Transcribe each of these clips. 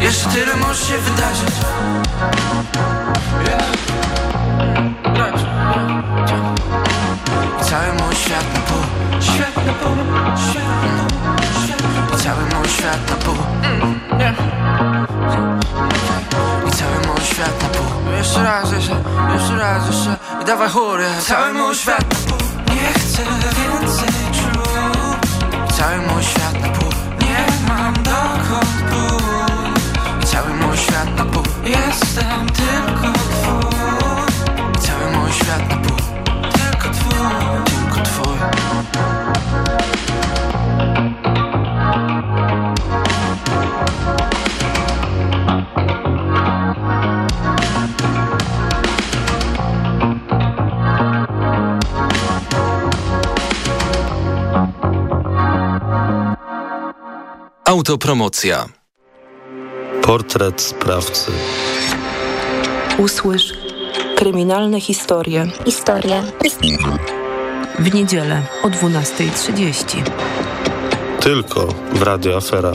Jeszcze tyle może się wydarzyć. Cały mój świat na pół Świat na pół Cały mój świat na pół I cały mój świat na pół Jeszcze raz, jeszcze, jeszcze raz, jeszcze. I dawaj chóry. Cały mój świat na pół Nie chcę więcej czuć. Cały mój świat na pół Autopromocja. Portret sprawcy. Usłysz kryminalne historie Historia. w niedzielę o 12.30. Tylko w Radio Afera.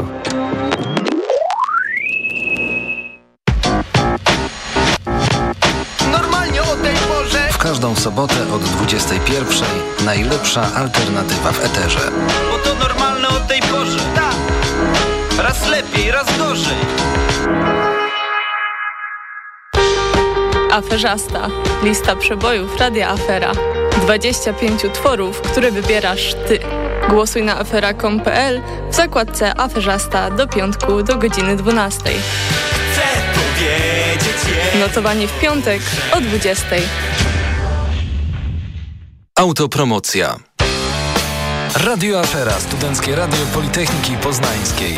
W każdą sobotę od 21.00 najlepsza alternatywa w eterze. Bo to normalne o tej porze. Raz lepiej, raz gorzej. Aferzasta. Lista przebojów Radia Afera. 25 utworów, które wybierasz ty. Głosuj na afera.com.pl w zakładce Aferzasta do piątku do godziny 12. Chcę powiedzieć. Notowanie w piątek o 20. Autopromocja. Radio Afera, Studenckie Radio Politechniki Poznańskiej.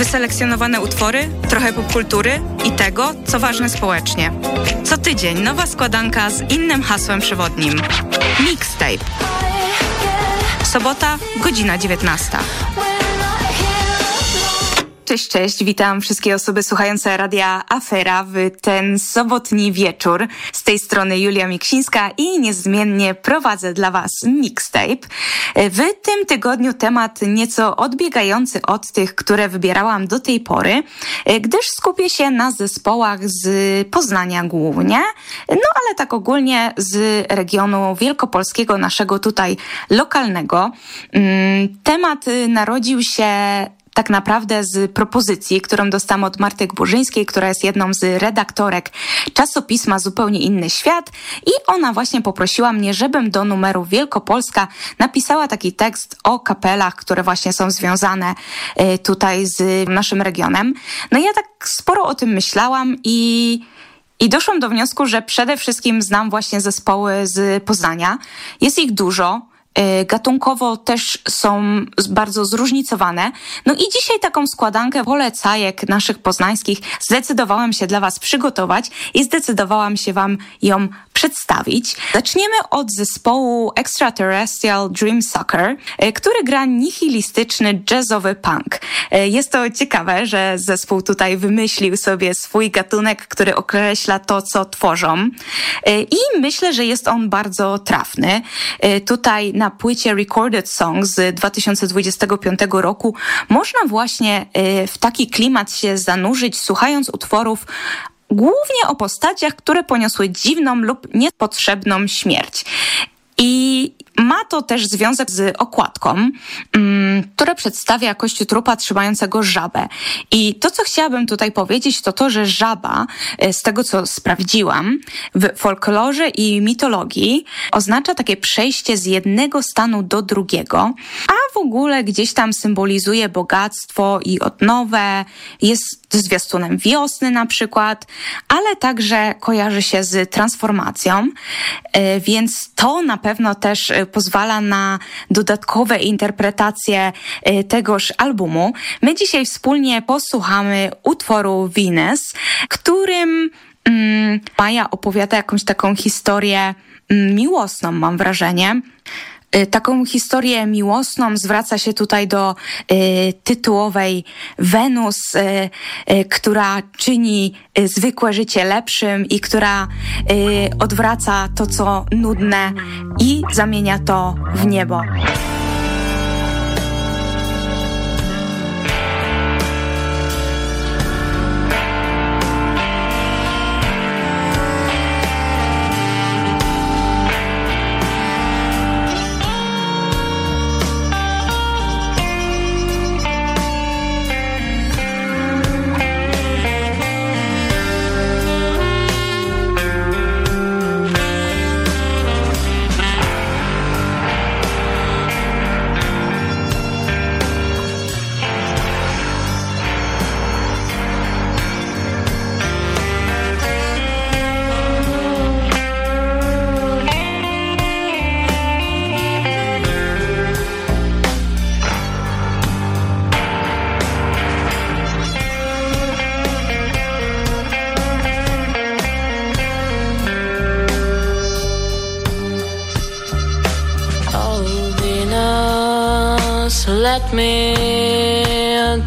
Wyselekcjonowane utwory, trochę popkultury i tego, co ważne społecznie. Co tydzień nowa składanka z innym hasłem przewodnim. Mixtape. Sobota, godzina 19. Cześć, cześć. Witam wszystkie osoby słuchające Radia Afera w ten sobotni wieczór. Z tej strony Julia Miksińska i niezmiennie prowadzę dla Was mixtape. W tym tygodniu temat nieco odbiegający od tych, które wybierałam do tej pory, gdyż skupię się na zespołach z Poznania głównie, no ale tak ogólnie z regionu wielkopolskiego, naszego tutaj lokalnego. Mm, Temat narodził się tak naprawdę z propozycji, którą dostałam od Martek Burzyńskiej, która jest jedną z redaktorek czasopisma Zupełnie Inny Świat i ona właśnie poprosiła mnie, żebym do numeru Wielkopolska napisała taki tekst o kapelach, które właśnie są związane y, tutaj z naszym regionem. No i ja tak sporo o tym myślałam i i doszłam do wniosku, że przede wszystkim znam właśnie zespoły z Poznania. Jest ich dużo. Y, Gatunkowo też są bardzo zróżnicowane. No i dzisiaj taką składankę polecajek naszych poznańskich zdecydowałam się dla Was przygotować i zdecydowałam się Wam ją przedstawić. Zaczniemy od zespołu Extraterrestrial Dream Soccer, y, który gra nihilistyczny jazzowy punk. Y, Jest to ciekawe, że zespół tutaj wymyślił sobie swój gatunek, który określa to, co tworzą. I myślę, że jest on bardzo trafny. Tutaj na płycie Recorded Songs z 2025 roku można właśnie y, w taki klimat się zanurzyć, słuchając utworów głównie o postaciach, które poniosły dziwną lub niepotrzebną śmierć. I ma to też związek z okładką, mm, która przedstawia kościotrupa trzymającego żabę. I to, co chciałabym tutaj powiedzieć, to to, że żaba, e, z tego co sprawdziłam, w folklorze i mitologii oznacza takie przejście z jednego stanu do drugiego, a w ogóle gdzieś tam symbolizuje bogactwo i odnowę, jest zwiastunem wiosny na przykład, ale także kojarzy się z transformacją, e, więc to na pewno też e, pozwala na dodatkowe interpretacje e, tegoż albumu. My dzisiaj wspólnie posłuchamy utworu Venus, którym mm, Maja opowiada jakąś taką historię mm, miłosną, mam wrażenie. Y, taką historię miłosną zwraca się tutaj do y, tytułowej Wenus, y, która czyni zwykłe życie lepszym i która odwraca to, co nudne i zamienia to w niebo. Me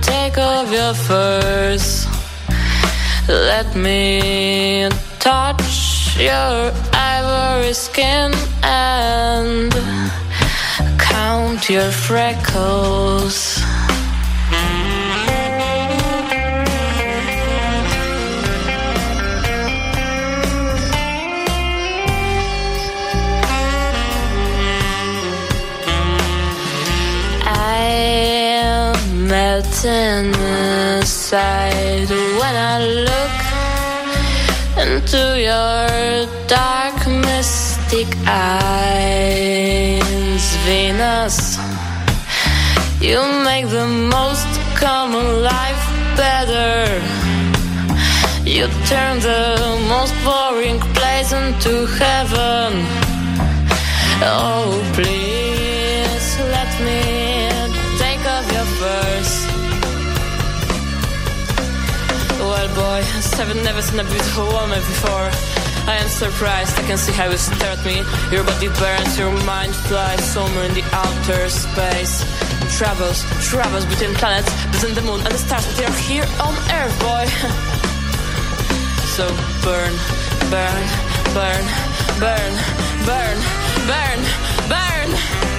take off your furs. Let me touch your ivory skin and count your freckles. Inside when I look into your dark, mystic eyes, Venus. You make the most common life better. You turn the most boring place into heaven. Oh, please I've never seen a beautiful woman before. I am surprised. I can see how you stare at me. Your body burns, your mind flies somewhere in the outer space. Travels, travels between planets, between the moon and the stars, but you're here on Earth, boy. so burn, burn, burn, burn, burn, burn, burn.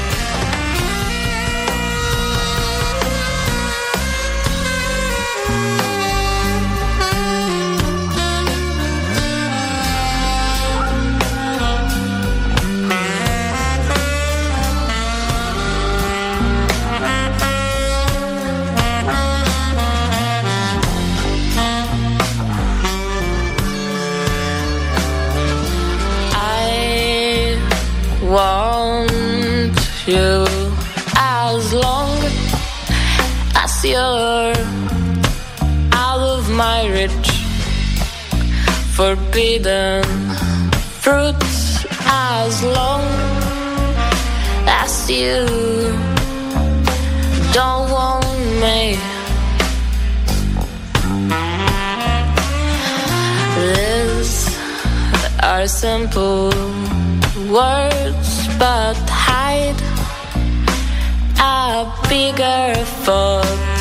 Forbidden fruits as long as you don't want me. These are simple words but hide a bigger thought.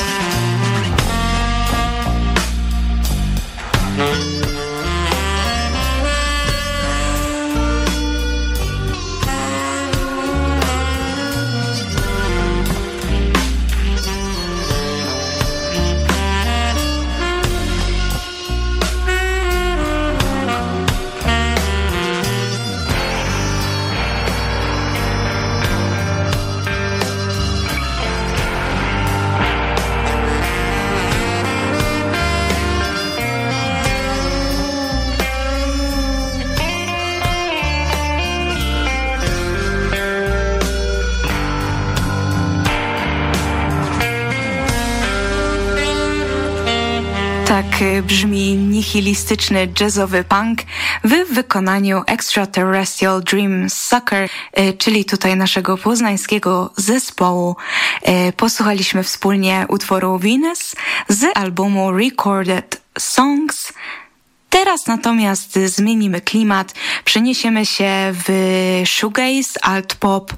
Tak brzmi nihilistyczny jazzowy punk w wykonaniu Extraterrestrial Dream Sucker, e, czyli tutaj naszego poznańskiego zespołu. E, posłuchaliśmy wspólnie utworu Venus z albumu Recorded Songs. Teraz natomiast zmienimy klimat, przeniesiemy się w shoegaze, alt pop,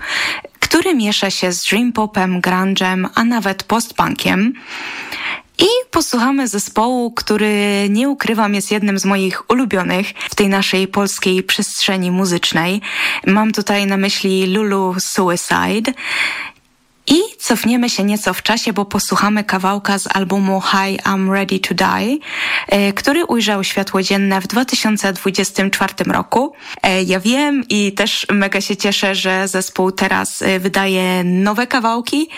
który miesza się z dream popem, grunge'em, a nawet postpunkiem. I posłuchamy zespołu, który nie ukrywam jest jednym z moich ulubionych w tej naszej polskiej przestrzeni muzycznej. Mam tutaj na myśli Lulu Suicide. I cofniemy się nieco w czasie, bo posłuchamy kawałka z albumu Hi, I'm Ready to Die, e, który ujrzał światło dzienne w 2024 roku. E, ja wiem i też mega się cieszę, że zespół teraz e, wydaje nowe kawałki.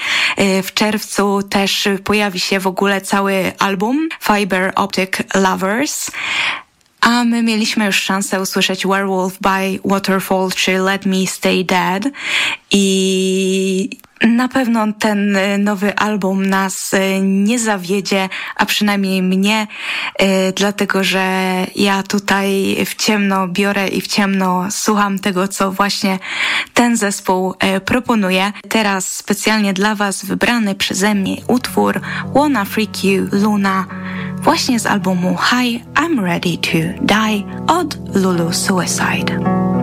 W czerwcu też pojawi się w ogóle cały album Fiber Optic Lovers. A my mieliśmy już szansę usłyszeć Werewolf by Waterfall czy Let Me Stay Dead i na pewno ten e, nowy album nas e, nie zawiedzie, a przynajmniej mnie, e, dlatego że ja tutaj w ciemno biorę i w ciemno słucham tego, co właśnie ten zespół proponuje. Teraz specjalnie dla Was wybrany przeze mnie utwór Wanna Freak You Luna właśnie z albumu Hi, I'm Ready to Die od Lulu Suicide.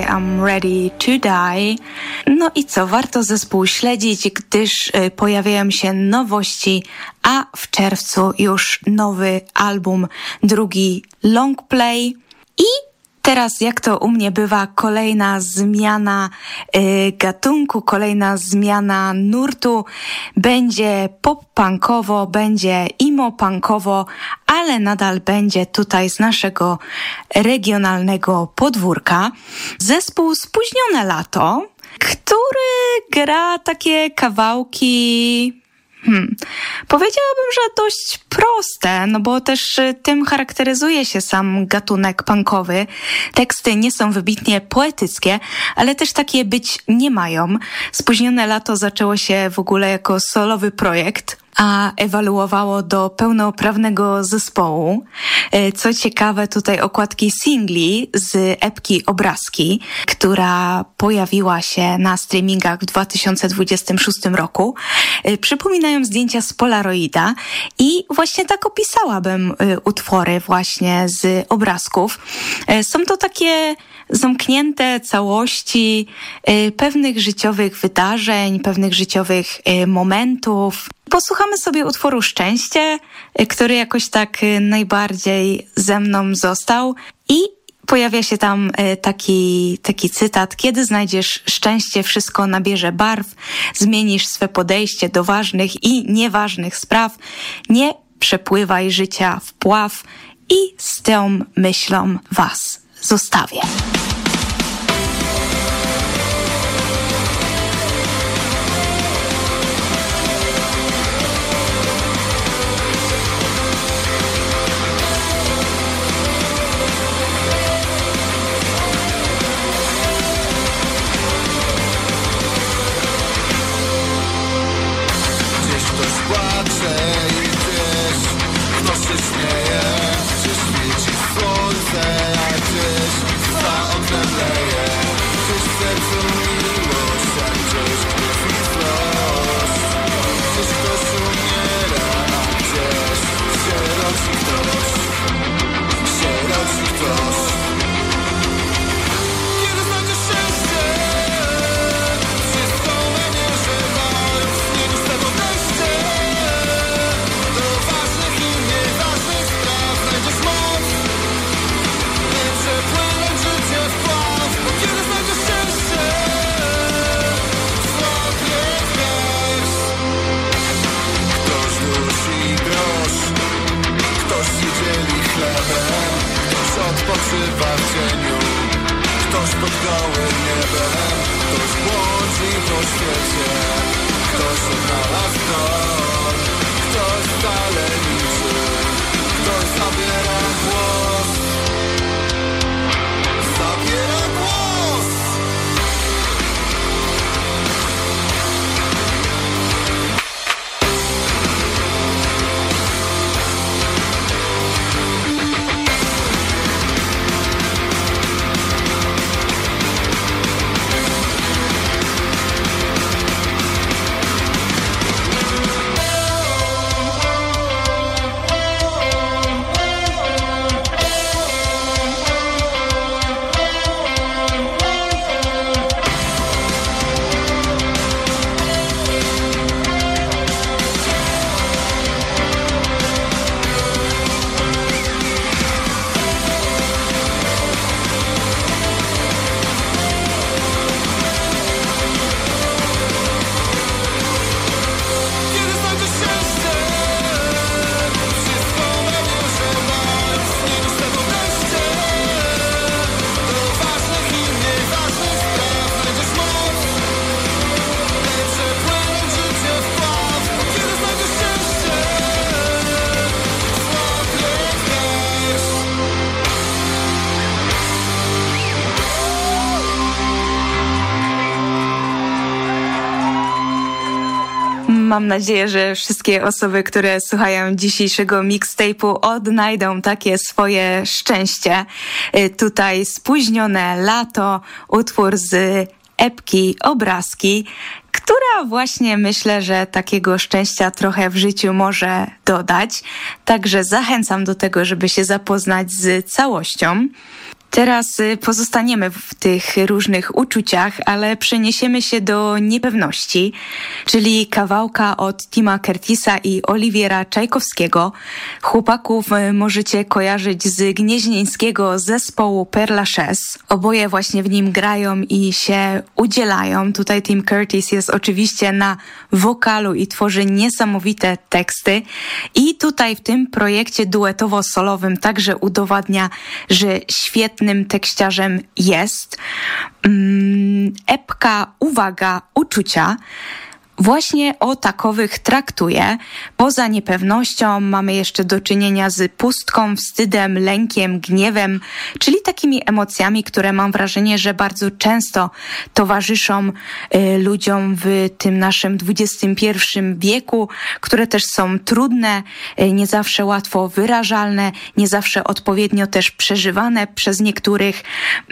Hi, I'm Ready to Die. No i co, warto zespół śledzić, gdyż y, pojawiają się nowości, a w czerwcu już nowy album, drugi long play i Teraz, jak to u mnie bywa, kolejna zmiana y, gatunku, kolejna zmiana nurtu. Będzie pop-punkowo, będzie imo-punkowo, ale nadal będzie tutaj z naszego regionalnego podwórka. Zespół Spóźnione Lato, który gra takie kawałki Hmm. Powiedziałabym, że dość proste, no bo też y, tym charakteryzuje się sam gatunek punkowy. Teksty nie są wybitnie poetyckie, ale też takie być nie mają. Spóźnione lato zaczęło się w ogóle jako solowy projekt a ewaluowało do pełnoprawnego zespołu. E, co ciekawe, tutaj okładki singli z epki Obrazki, która pojawiła się na streamingach w 2026 roku, e, przypominają zdjęcia z Polaroida i właśnie tak opisałabym e, utwory właśnie z obrazków. Są to takie zamknięte całości pewnych życiowych wydarzeń, pewnych życiowych momentów, Posłuchamy sobie utworu Szczęście, y, który jakoś tak y, najbardziej ze mną został i pojawia się tam y, taki, taki cytat: Kiedy znajdziesz szczęście, wszystko nabierze barw, zmienisz swe podejście do ważnych i nieważnych spraw, nie przepływaj życia w pław i z tą myślą Was zostawię. Mam nadzieję, że wszystkie osoby, które słuchają dzisiejszego mixtape'u odnajdą takie swoje szczęście. Y, tutaj spóźnione lato, utwór z epki Obrazki, która właśnie myślę, że takiego szczęścia trochę w życiu może dodać. Także zachęcam do tego, żeby się zapoznać z całością. Teraz y, pozostaniemy w tych różnych uczuciach, ale przeniesiemy się do niepewności, czyli kawałka od Tima Curtisa i Oliwiera Czajkowskiego. Chłopaków y, możecie kojarzyć z gnieźnieńskiego zespołu Perla Lachaise. Oboje właśnie w nim grają i się udzielają. Tutaj Tim Curtis jest oczywiście na wokalu i tworzy niesamowite teksty. I tutaj w tym projekcie duetowo-solowym także udowadnia, że świetnym tekściarzem jest. Mm, epka Uwaga, uczucia właśnie o takowych traktuje. Poza niepewnością mamy jeszcze do czynienia z pustką, wstydem, lękiem, gniewem, czyli takimi emocjami, które mam wrażenie, że bardzo często towarzyszą y, ludziom w tym naszym XXI wieku, które też są trudne, y, nie zawsze łatwo wyrażalne, nie zawsze odpowiednio też przeżywane przez niektórych.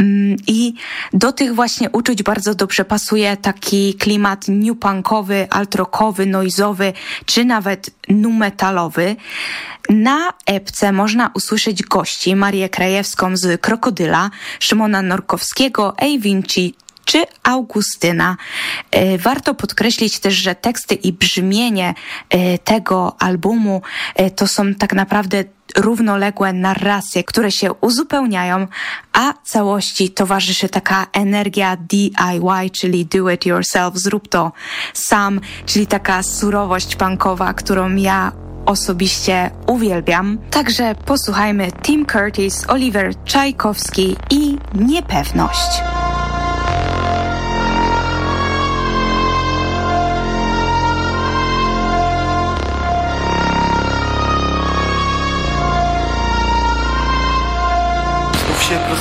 Mm, I do tych właśnie uczuć bardzo dobrze pasuje taki klimat new punkowy, altrokowy, noizowy czy nawet numetalowy. Na epce można usłyszeć gości Marię Krajewską z Krokodyla, Szymona Norkowskiego, A Vinci czy Augustyna. E, warto podkreślić też, że teksty i brzmienie e, tego albumu e, to są tak naprawdę równoległe narracje, które się uzupełniają, a całości towarzyszy taka energia DIY, czyli do it yourself, zrób to sam, czyli taka surowość punkowa, którą ja osobiście uwielbiam. Także posłuchajmy Tim Curtis, Oliver Czajkowski i Niepewność.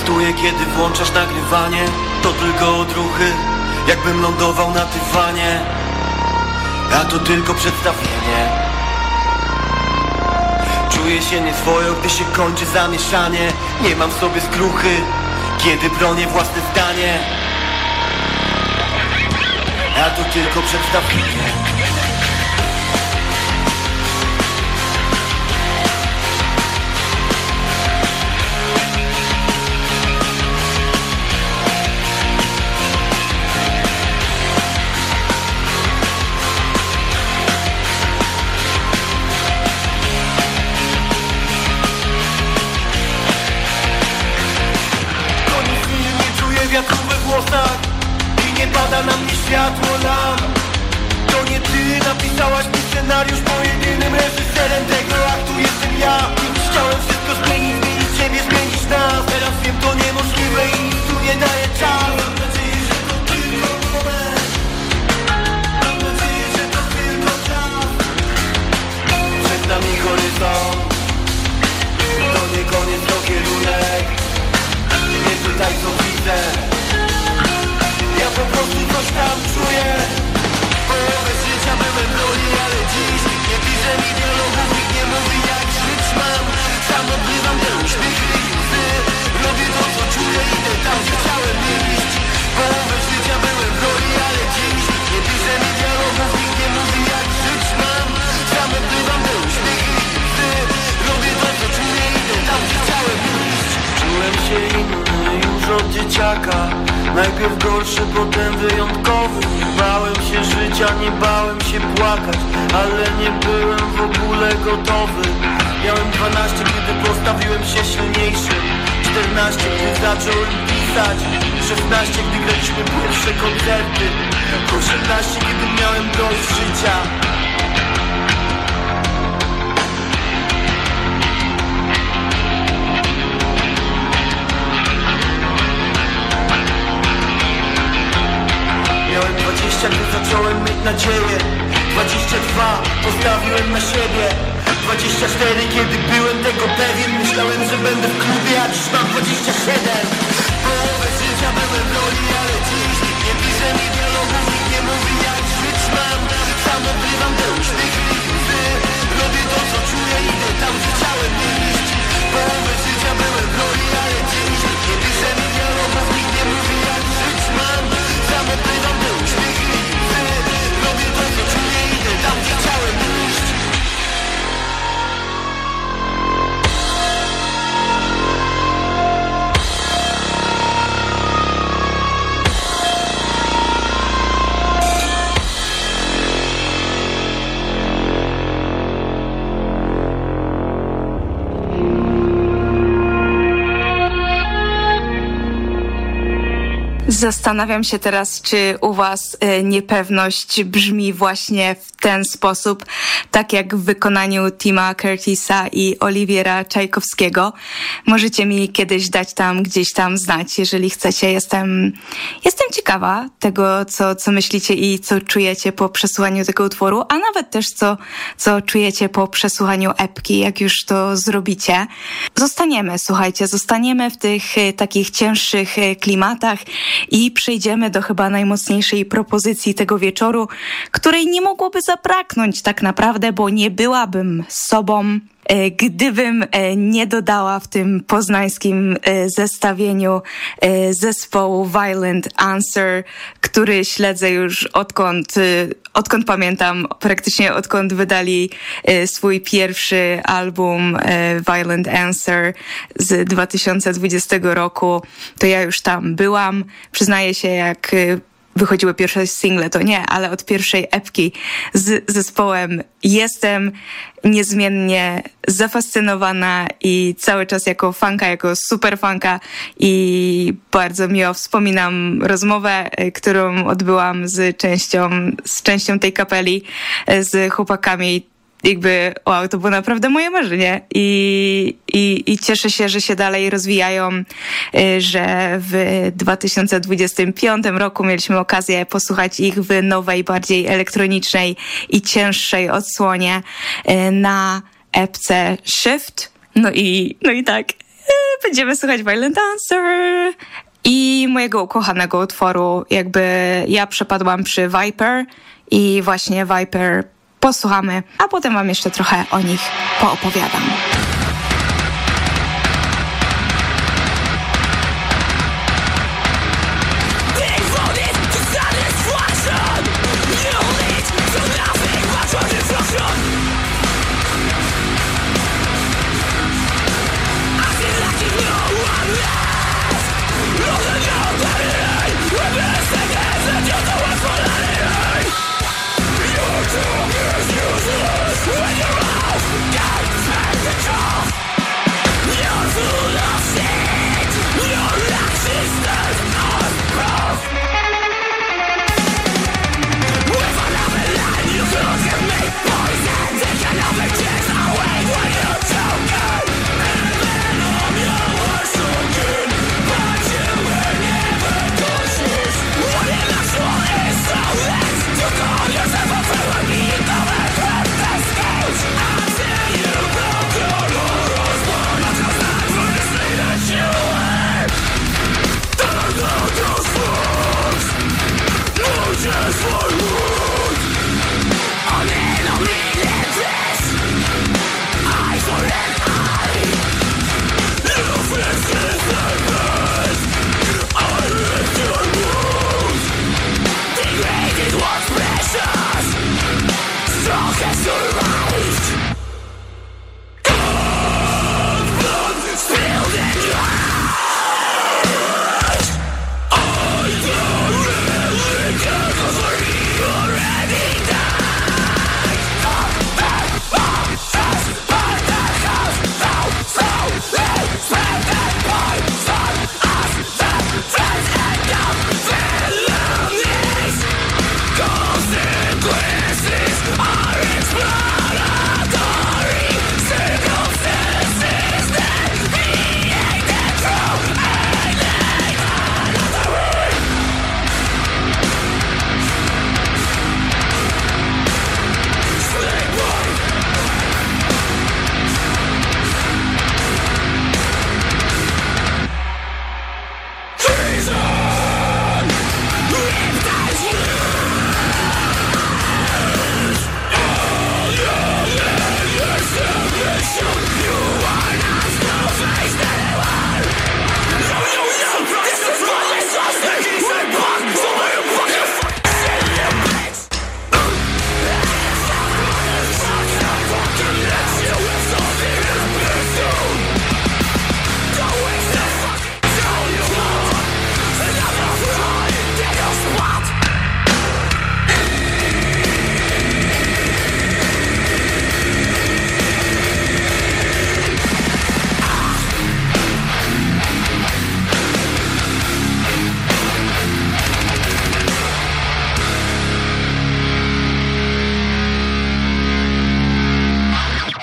Prostuje, kiedy włączasz nagrywanie. To tylko odruchy, jakbym lądował na dywanie. A to tylko przedstawienie. Czuję się nieswojo, gdy się kończy zamieszanie. Nie mam w sobie skruchy, kiedy bronię własne zdanie. A to tylko przedstawienie I nie pada na mnie światło lamp To nie ty napisałaś mi Zastanawiam się teraz, czy u Was e, niepewność brzmi właśnie w ten sposób, tak jak w wykonaniu Tima Curtisa i Oliwiera Czajkowskiego. Możecie mi kiedyś dać tam gdzieś tam znać, jeżeli chcecie. Jestem, jestem ciekawa tego, co, co myślicie i co czujecie po przesłuchaniu tego utworu, a nawet też co, co czujecie po przesłuchaniu epki, jak już to zrobicie. Zostaniemy, słuchajcie, zostaniemy w tych e, takich cięższych e, klimatach i przejdziemy do chyba najmocniejszej propozycji tego wieczoru, której nie mogłoby zabraknąć tak naprawdę, bo nie byłabym sobą, e, gdybym e, nie dodała w tym poznańskim e, zestawieniu zespołu Violent Answer, który śledzę już odkąd, odkąd pamiętam, praktycznie odkąd wydali swój pierwszy album Violent Answer z 2020 roku, to ja już tam byłam. Przyznaję się, jak wychodziły pierwsze single, to nie, ale od pierwszej epki z zespołem jestem niezmiennie zafascynowana i cały czas jako fanka, jako super fanka i bardzo miło wspominam rozmowę, którą odbyłam z częścią, z częścią tej kapeli, z chłopakami jakby, wow, to było naprawdę moje marzenie i, i, i cieszę się, że się dalej rozwijają, y, że w 2025 roku mieliśmy okazję posłuchać ich w nowej, bardziej elektronicznej i cięższej odsłonie y, na epce Shift. No i, no i tak, y, będziemy słuchać Violent Answer i mojego ukochanego utworu, jakby ja przepadłam przy Viper i właśnie Viper posłuchamy, a potem Wam jeszcze trochę o nich poopowiadam.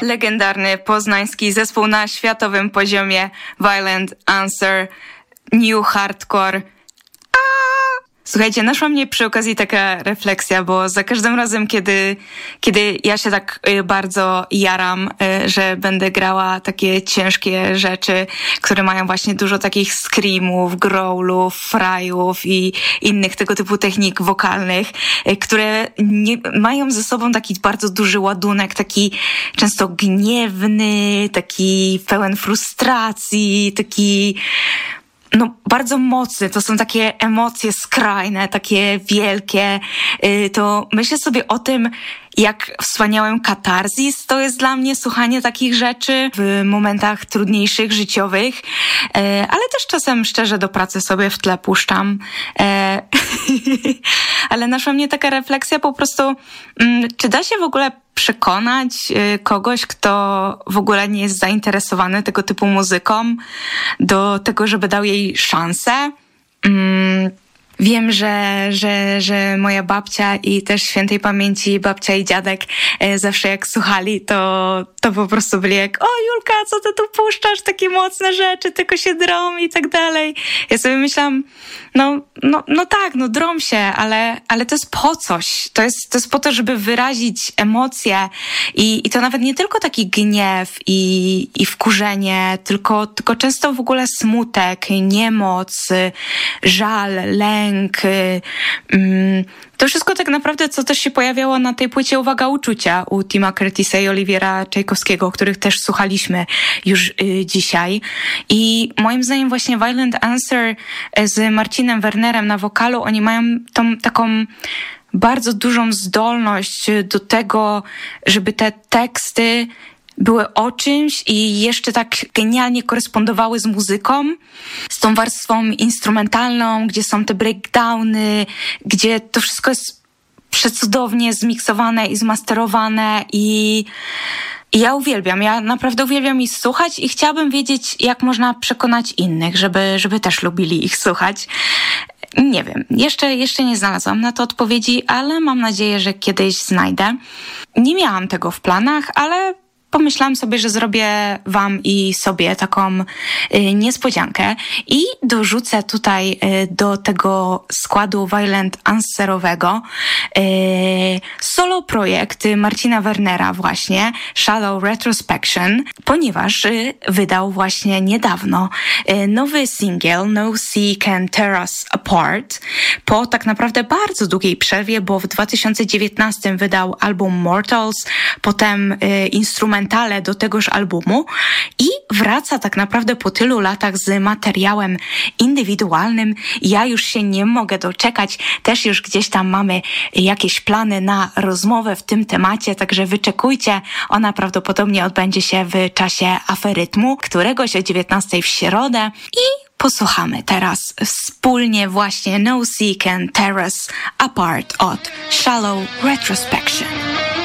Legendarny poznański zespół na światowym poziomie Violent Answer, New Hardcore. Słuchajcie, naszła mnie przy okazji taka refleksja, bo za każdym razem, kiedy, kiedy ja się tak y, bardzo jaram, y, że będę grała takie ciężkie rzeczy, które mają właśnie dużo takich screamów, growlów, frajów i innych tego typu technik wokalnych, y, które nie, mają ze sobą taki bardzo duży ładunek, taki często gniewny, taki pełen frustracji, taki no, bardzo mocny. To są takie emocje skrajne, takie wielkie. Y, to myślę sobie o tym, jak wspaniałym katarzis to jest dla mnie słuchanie takich rzeczy w momentach trudniejszych, życiowych, e, ale też czasem szczerze do pracy sobie w tle puszczam. E, ale naszła mnie taka refleksja po prostu, mm, czy da się w ogóle przekonać e, kogoś, kto w ogóle nie jest zainteresowany tego typu muzyką, do tego, żeby dał jej szansę. Mm, Wiem, że, że, że moja babcia i też świętej pamięci babcia i dziadek e, zawsze jak słuchali, to, to po prostu byli jak, o Julka, co ty tu puszczasz, takie mocne rzeczy, tylko się drom i tak dalej. Ja sobie myślałam, no, no, no tak, no drom się, ale, ale to jest po coś. To jest, to jest po to, żeby wyrazić emocje i, i to nawet nie tylko taki gniew i, i wkurzenie, tylko, tylko często w ogóle smutek, niemoc, żal, lęk, mm, to wszystko tak naprawdę, co też się pojawiało na tej płycie Uwaga Uczucia u Tima Curtisa i Oliwiera Czajkowskiego, których też słuchaliśmy już y, dzisiaj. I moim zdaniem właśnie Violent Answer z Marcinem Wernerem na wokalu, oni mają tą taką bardzo dużą zdolność do tego, żeby te teksty były o czymś i jeszcze tak genialnie korespondowały z muzyką, z tą warstwą instrumentalną, gdzie są te breakdowny, gdzie to wszystko jest przecudownie zmiksowane i zmasterowane i ja uwielbiam, ja naprawdę uwielbiam ich słuchać i chciałabym wiedzieć, jak można przekonać innych, żeby, żeby też lubili ich słuchać. Nie wiem, jeszcze, jeszcze nie znalazłam na to odpowiedzi, ale mam nadzieję, że kiedyś znajdę. Nie miałam tego w planach, ale pomyślałam sobie, że zrobię Wam i sobie taką y, niespodziankę i dorzucę tutaj y, do tego składu Violent Answerowego y, solo projekt Marcina Wernera właśnie, Shallow Retrospection, ponieważ wydał właśnie niedawno nowy single No Sea Can Tear Us Apart po tak naprawdę bardzo długiej przerwie, bo w 2019 wydał album Mortals, potem instrument instrumentale do tegoż albumu i wraca tak naprawdę po tylu latach z materiałem indywidualnym. Ja już się nie mogę doczekać, też już gdzieś tam mamy jakieś plany na rozmowę w tym temacie, także wyczekujcie. Ona prawdopodobnie odbędzie się w czasie aferytmu, któregoś o 19 w środę i posłuchamy teraz wspólnie właśnie No Sea Can Terrace Apart od Shallow Retrospection.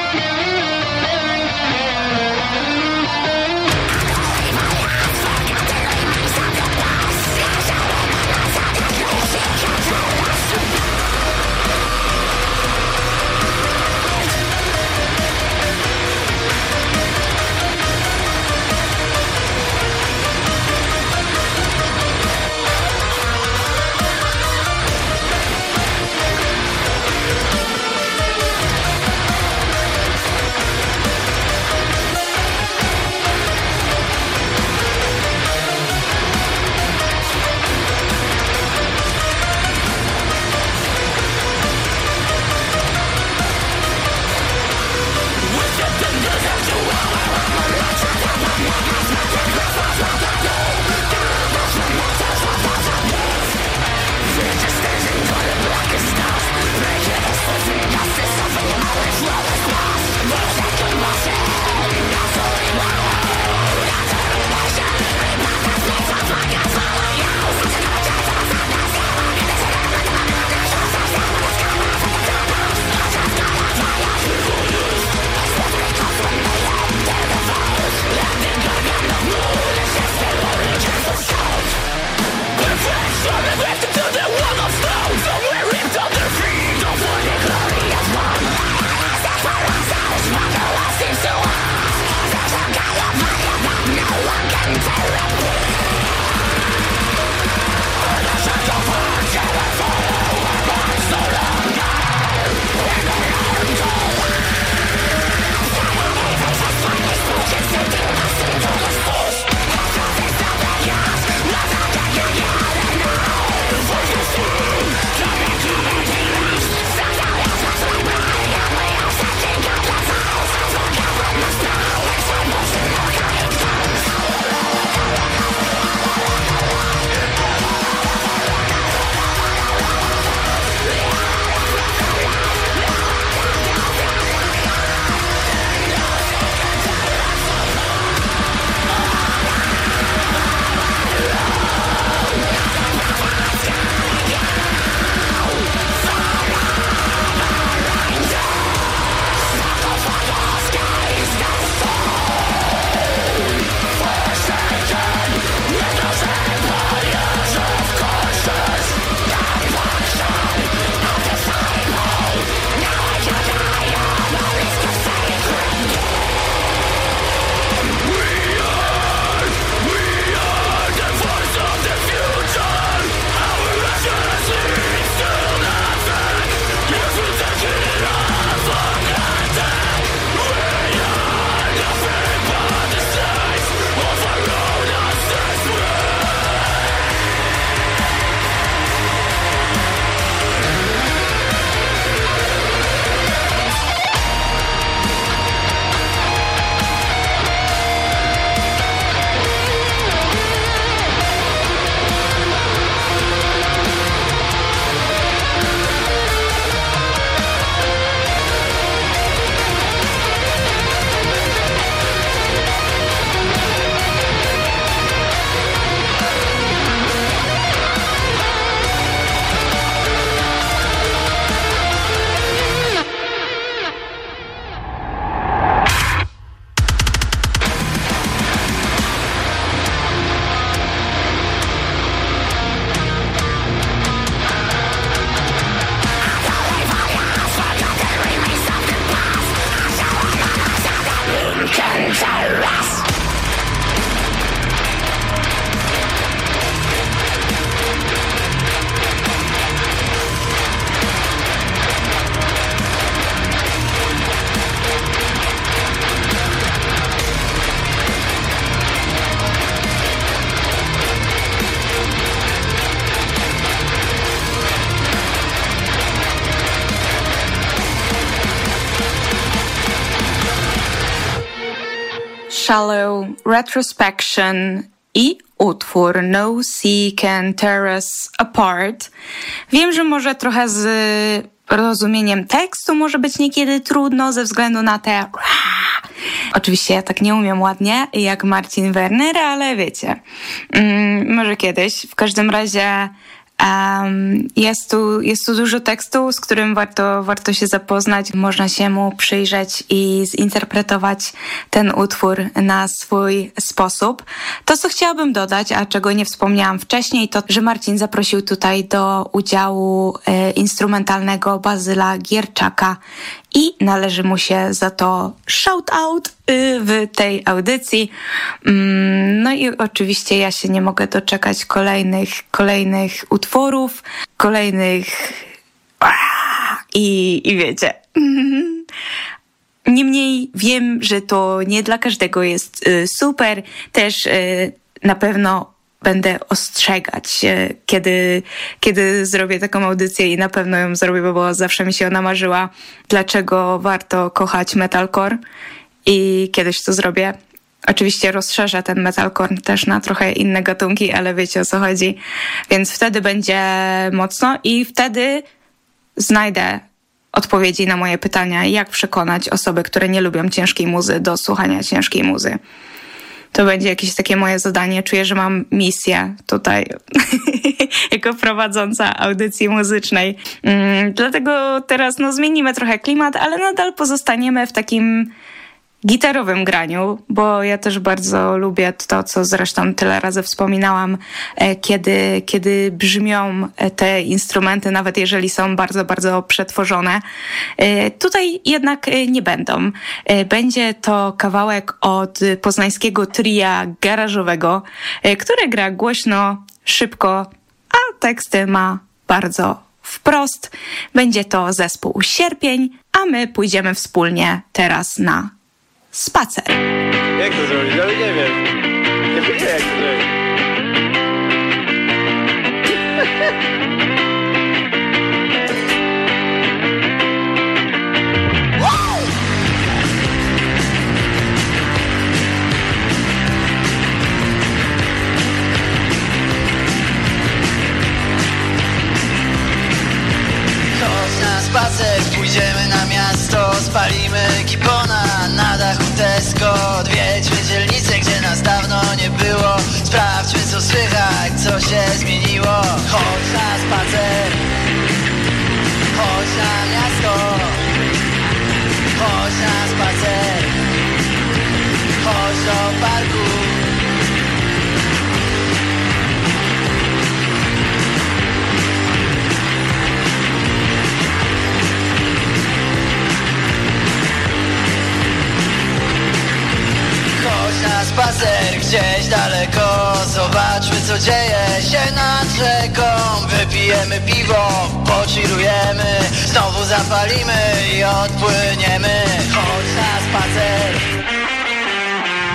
Shallow, Retrospection i utwór No Sea Can Tear Us Apart. Wiem, że może trochę z rozumieniem tekstu może być niekiedy trudno ze względu na te Oczywiście ja tak nie umiem ładnie jak Marcin Werner, ale wiecie, mm, może kiedyś. W każdym razie Um, jest, tu, jest tu dużo tekstu, z którym warto, warto się zapoznać. Można się mu przyjrzeć i zinterpretować ten utwór na swój sposób. To, co chciałabym dodać, a czego nie wspomniałam wcześniej, to, że Marcin zaprosił tutaj do udziału e, instrumentalnego Bazyla Gierczaka i należy mu się za to shout out y, w tej audycji. Mm, no i oczywiście ja się nie mogę doczekać kolejnych, kolejnych utworów, kolejnych i, i wiecie. Niemniej wiem, że to nie dla każdego jest y, super. Też y, na pewno będę ostrzegać, kiedy, kiedy zrobię taką audycję i na pewno ją zrobię, bo zawsze mi się ona marzyła, dlaczego warto kochać metalcore i kiedyś to zrobię. Oczywiście rozszerzę ten metalcore też na trochę inne gatunki, ale wiecie o co chodzi. Więc wtedy będzie mocno i wtedy znajdę odpowiedzi na moje pytania, jak przekonać osoby, które nie lubią ciężkiej muzy do słuchania ciężkiej muzy to będzie jakieś takie moje zadanie. Czuję, że mam misję tutaj jako prowadząca audycji muzycznej. Mm, dlatego teraz no, zmienimy trochę klimat, ale nadal pozostaniemy w takim gitarowym graniu, bo ja też bardzo lubię to, co zresztą tyle razy wspominałam, e, kiedy, kiedy brzmią e, te instrumenty, nawet jeżeli są bardzo, bardzo przetworzone. E, tutaj jednak nie będą. Będzie to kawałek od poznańskiego tria garażowego, które gra głośno, szybko, a teksty ma bardzo wprost. Będzie to zespół Sierpień, a my pójdziemy wspólnie teraz na spacer. Jak to zrobić? Ale nie wiem. Nie wiem jak to zrobić. spacer Pójdziemy na miasto, spalimy kipona słychać, co się zmieniło. Chodź na spacer. Chodź na miasto. Chodź na spacer. Chodź do parku. Chodź na spacer gdzieś daleko Zobaczmy co dzieje się nad rzeką. Wypijemy piwo, poczirujemy Znowu zapalimy i odpłyniemy. Chodź na spacer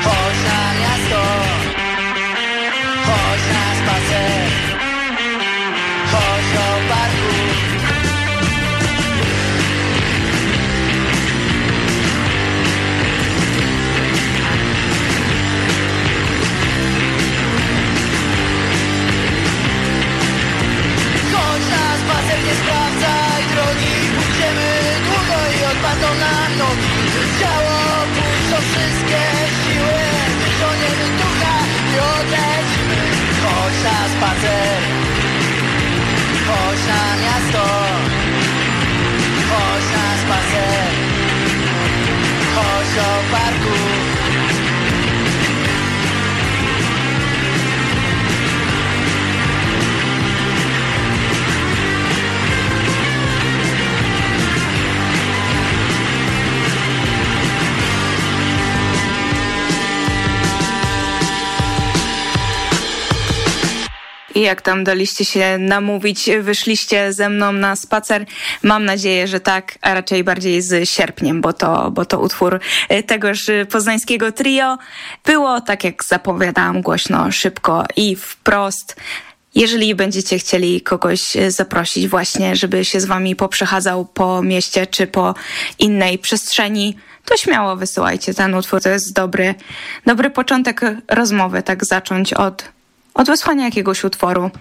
Chodź na miasto. Chodź na spacer Chodź do parku nie sprawdzaj drogi. Pójdziemy długo i odpadną nam nogi. Ciało puszczą wszystkie siły. Wyciągniemy ducha i odlecimy Chodź na spacer. Chodź na miasto. Chodź na spacer. Chodź do parku i jak tam daliście się namówić, wyszliście ze mną na spacer. Mam nadzieję, że tak, a raczej bardziej z sierpniem, bo to, bo to utwór e, tegoż poznańskiego trio. Było, tak jak zapowiadałam, głośno, szybko i wprost. Jeżeli będziecie chcieli kogoś e, zaprosić właśnie, żeby się z wami poprzechadzał po mieście czy po innej przestrzeni, to śmiało wysyłajcie ten utwór. To jest dobry, dobry początek rozmowy, tak zacząć od, od wysłania jakiegoś utworu.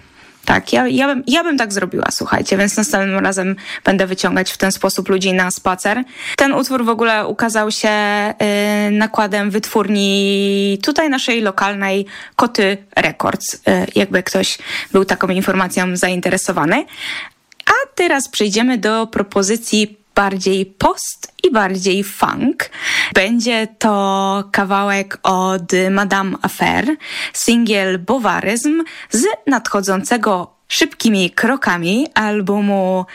Tak, ja, ja, bym, ja bym tak zrobiła, słuchajcie, więc następnym razem będę wyciągać w ten sposób ludzi na spacer. Ten utwór w ogóle ukazał się y, nakładem wytwórni tutaj naszej lokalnej Koty Records, y, jakby ktoś był taką informacją zainteresowany. A teraz przejdziemy do propozycji bardziej post i bardziej funk. Będzie to kawałek od Madame Affair, singiel Bowaryzm z nadchodzącego szybkimi krokami albumu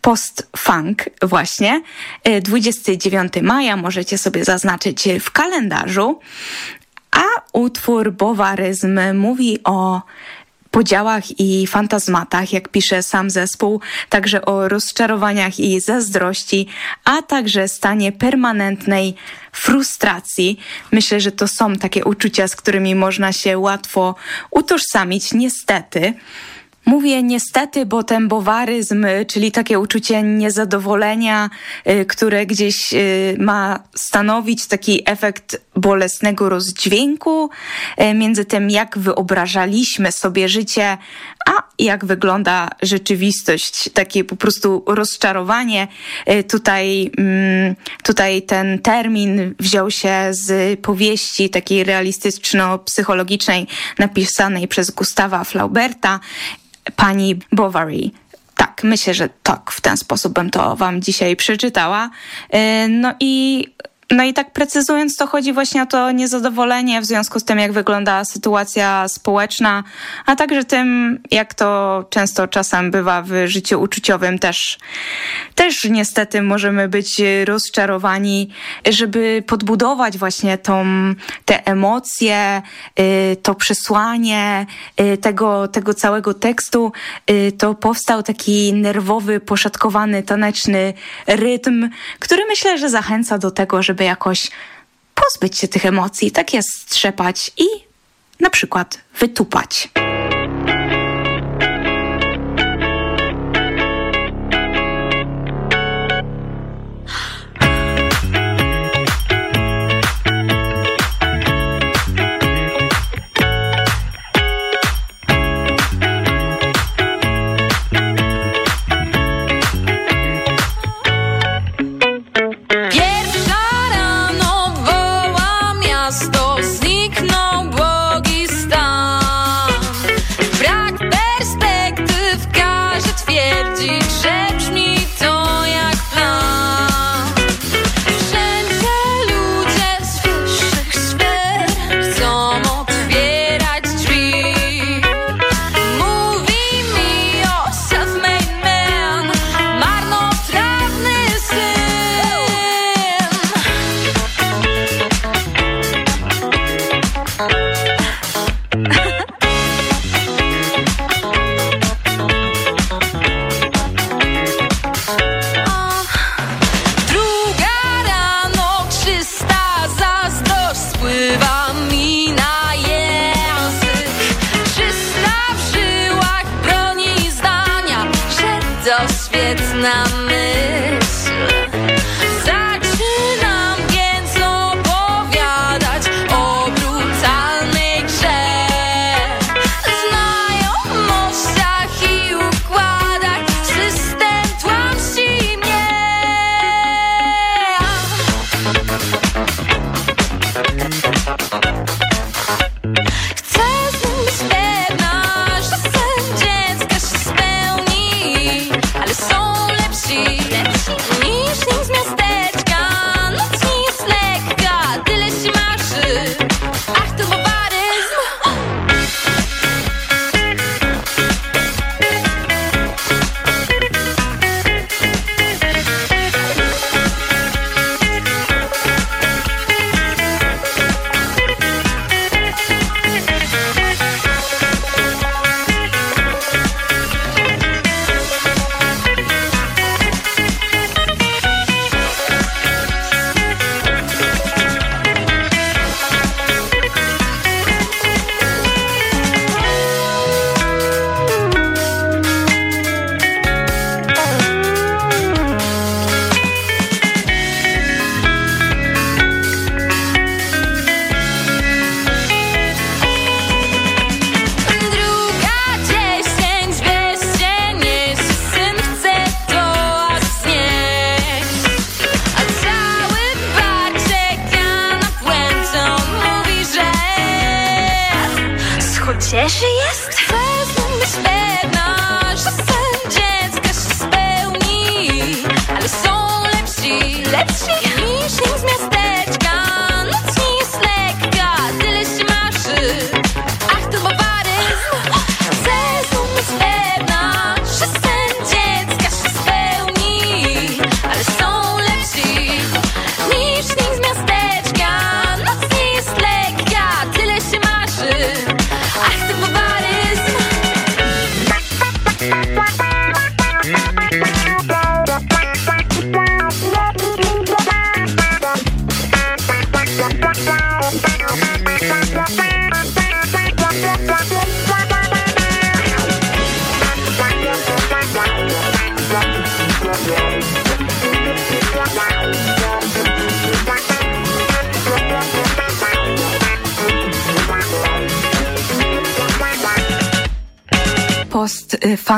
post-funk właśnie. 29 maja możecie sobie zaznaczyć w kalendarzu. A utwór Bowaryzm mówi o podziałach i fantazmatach, jak pisze sam zespół, także o rozczarowaniach i zazdrości, a także stanie permanentnej frustracji. Myślę, że to są takie uczucia, z którymi można się łatwo utożsamić, niestety. Mówię niestety, bo ten bowaryzm, czyli takie uczucie niezadowolenia, y, które gdzieś y, ma stanowić taki efekt bolesnego rozdźwięku y, między tym, jak wyobrażaliśmy sobie życie, a jak wygląda rzeczywistość, takie po prostu rozczarowanie. Tutaj, mm, tutaj ten termin wziął się z powieści takiej realistyczno-psychologicznej napisanej przez Gustawa Flauberta pani Bovary. Tak, myślę, że tak, w ten sposób bym to wam dzisiaj przeczytała. Y, no i no i tak precyzując, to chodzi właśnie o to niezadowolenie w związku z tym, jak wygląda sytuacja społeczna, a także tym, jak to często czasem bywa w życiu uczuciowym też. Też niestety możemy być rozczarowani, żeby podbudować właśnie tą, te emocje, y, to przesłanie y, tego, tego całego tekstu. Y, to powstał taki nerwowy, poszatkowany, taneczny rytm, który myślę, że zachęca do tego, żeby żeby jakoś pozbyć się tych emocji, tak je strzepać i na przykład wytupać.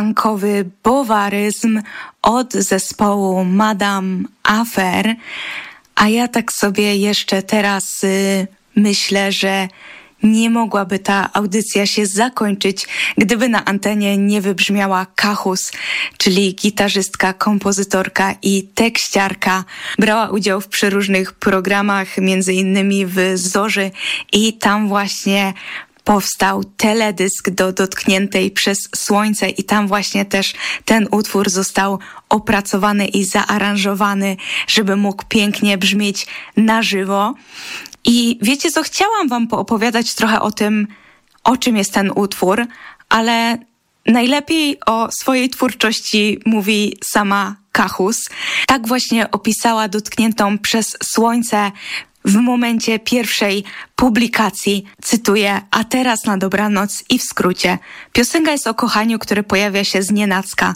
Funkowy bowaryzm od zespołu Madame Affair. A ja tak sobie jeszcze teraz y, myślę, że nie mogłaby ta audycja się zakończyć, gdyby na antenie nie wybrzmiała Kachus, czyli gitarzystka, kompozytorka i tekściarka. Brała udział w przeróżnych programach, między innymi w Zorzy i tam właśnie powstał teledysk do dotkniętej przez słońce i tam właśnie też ten utwór został opracowany i zaaranżowany, żeby mógł pięknie brzmieć na żywo. I wiecie co, chciałam wam poopowiadać trochę o tym, o czym jest ten utwór, ale najlepiej o swojej twórczości mówi sama Kachus. Tak właśnie opisała dotkniętą przez słońce w momencie pierwszej publikacji, cytuję, a teraz na dobranoc i w skrócie. Piosenka jest o kochaniu, które pojawia się z nienacka.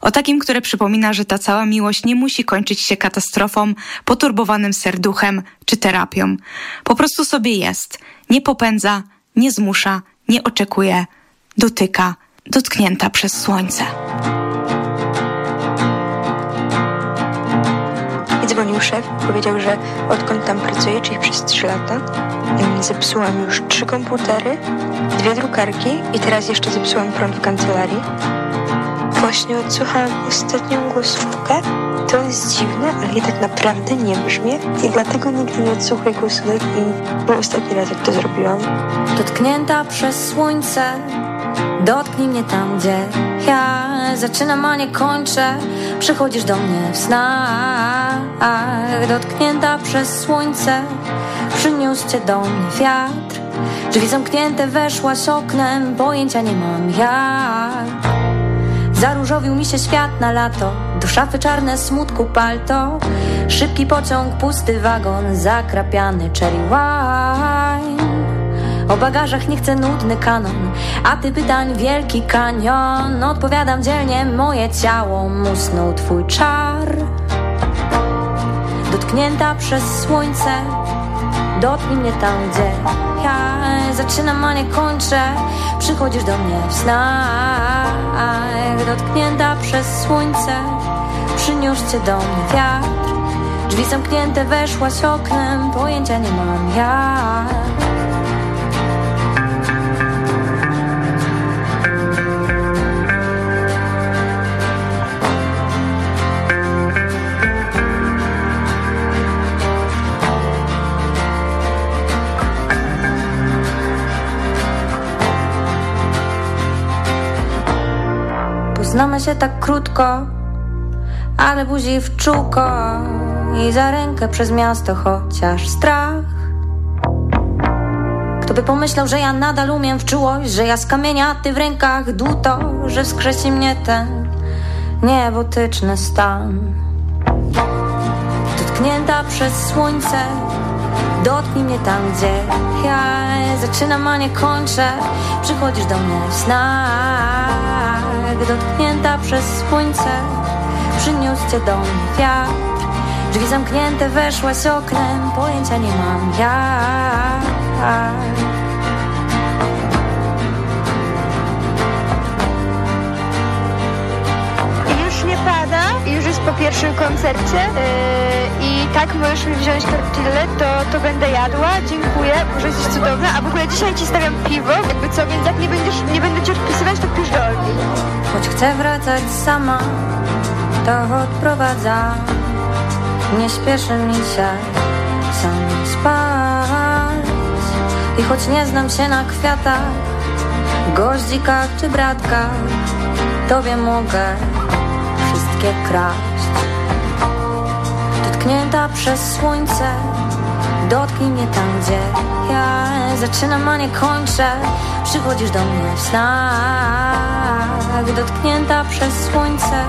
O takim, które przypomina, że ta cała miłość nie musi kończyć się katastrofą, poturbowanym serduchem czy terapią. Po prostu sobie jest. Nie popędza, nie zmusza, nie oczekuje, dotyka, dotknięta przez słońce. Dzwonił szef, powiedział, że odkąd tam pracuję, czyli przez 3 lata, zepsułam już trzy komputery, dwie drukarki i teraz jeszcze zepsułam prąd w kancelarii. Właśnie odsłuchałam ostatnią głosówkę. To jest dziwne, ale ja tak naprawdę nie brzmię i dlatego nigdy nie odsłuchuję głosówek i był ostatni raz, jak to zrobiłam. Dotknięta przez słońce, dotknij mnie tam, gdzie ja zaczynam, a nie kończę. Przychodzisz do mnie w snach, dotknięta przez słońce, przyniósł cię do mnie wiatr. Drzwi zamknięte, weszłaś oknem, pojęcia nie mam jak. Zaróżowił mi się świat na lato Do szafy czarne smutku palto Szybki pociąg, pusty wagon Zakrapiany cherry wine O bagażach nie chcę nudny kanon A ty pytań wielki kanion Odpowiadam dzielnie moje ciało Musnął twój czar Dotknięta przez słońce. Dotknij mnie tam, gdzie ja zaczynam, a nie kończę. Przychodzisz do mnie w snach. Dotknięta przez słońce. Przyniósł cię do mnie wiatr. Drzwi zamknięte, weszłaś oknem. Pojęcia nie mam jak Znamy się tak krótko, ale buzi w czółko i za rękę przez miasto, chociaż strach. Kto by pomyślał, że ja nadal umiem w czułość, że ja z kamienia, ty w rękach dłuto, że wskrzesi mnie ten niebotyczny stan. Dotknięta przez słońce, dotknij mnie tam, gdzie ja zaczynam, a nie kończę. Przychodzisz do mnie w snach jak dotknięta przez słońce Przyniósł cię do mnie wiatr. Drzwi zamknięte, weszłaś oknem Pojęcia nie mam jak. Już nie pada, po pierwszym koncercie yy, i tak możesz mi wziąć tortillę, to, to będę jadła, dziękuję, może jesteś cudowna, a w ogóle dzisiaj ci stawiam piwo, jakby co, więc jak nie, będziesz, nie będę cię odpisywać, to pisz do Olgi. Choć chcę wracać sama, to odprowadza, nie śpieszy mi się sam spać. I choć nie znam się na kwiatach, goździka czy bratka, tobie mogę kraść. Dotknięta przez słońce, dotknij mnie tam, gdzie ja zaczynam, a nie kończę. Przychodzisz do mnie w snach, dotknięta przez słońce,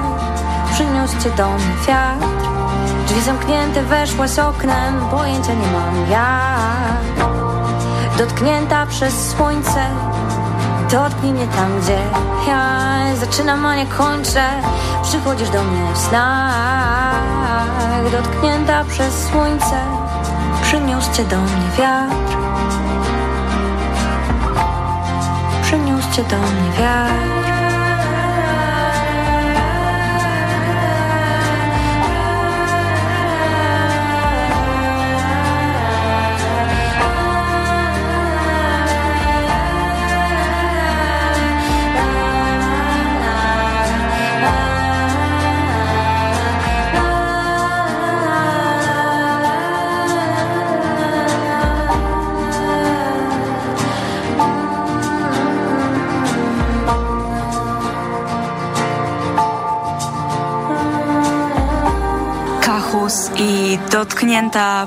przyniósł cię do mnie wiatr. Drzwi zamknięte, weszłaś oknem, pojęcia nie mam jak. Dotknięta przez słońce, Dotknij mnie tam, gdzie ja zaczynam, a nie kończę. Przychodzisz do mnie w snach. Dotknięta przez słońce Przyniósł cię do mnie wiatr. Przyniósł cię do mnie wiatr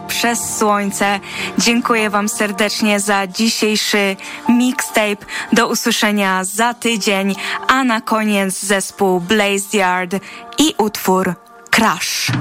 Przez Słońce. Dziękuję Wam serdecznie za dzisiejszy mixtape. Do usłyszenia za tydzień, a na koniec zespół Blazed Yard i utwór Crash.